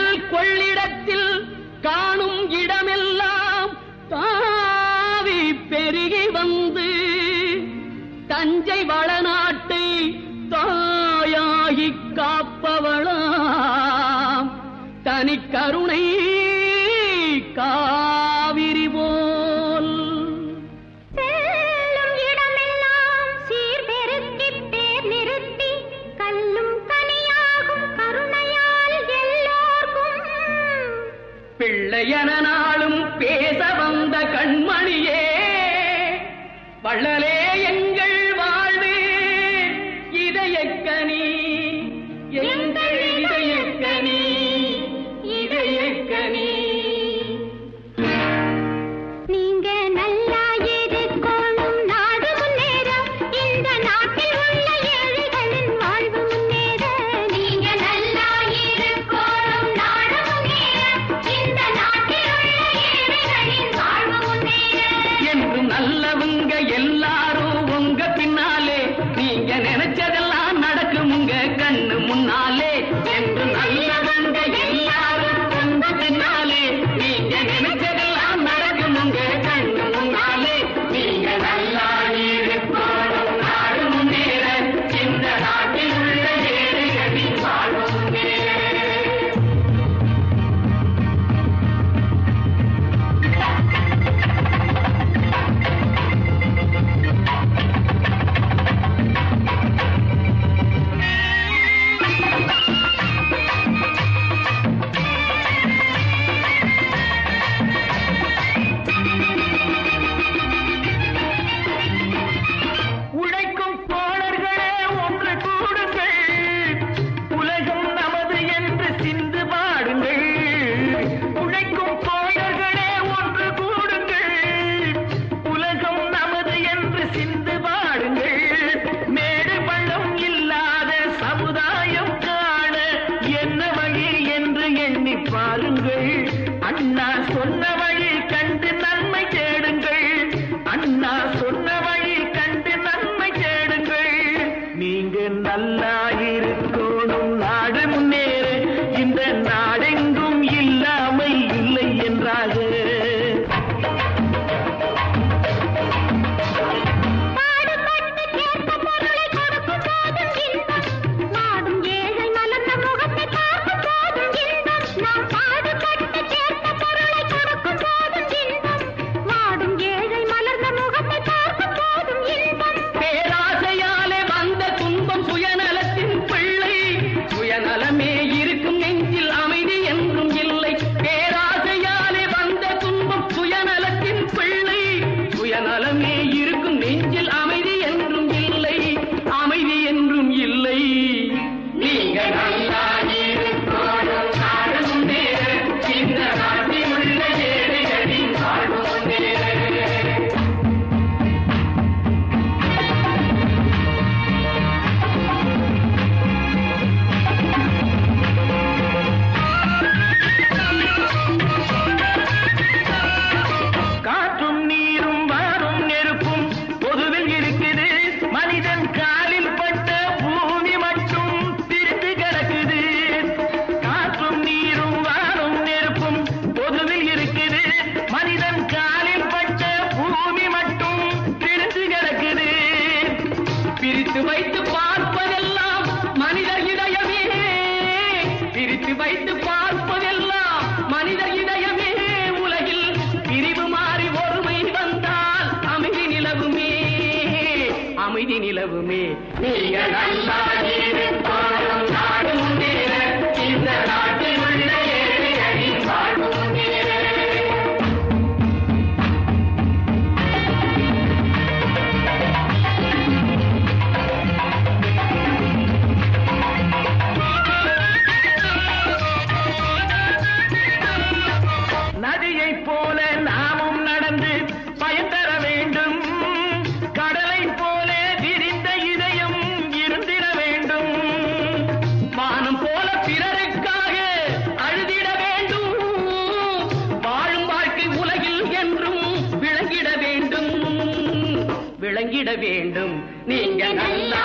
கொள்ளில் கொள்ளிடத்தில் காணும் இடமெல்லாம் தாவி பெருகி வந்து தஞ்சை வளநாட்டை தாயாகி காப்பவளாம். தனி கருணை கா என நல்லவங்க எல்லாம் பாருங்கள். அண்ணா சொன்ன வழி கண்டு நன்மை தேடுங்கள். அண்ணா சொன்ன வழி கண்டு நன்மை தேடுங்கள். நீங்க நல்லா நீங்க நல்லா நாடும் இந்த நாட்டு என்றும் விளங்கிட வேண்டும். விளங்கிட வேண்டும். நீங்க நல்லா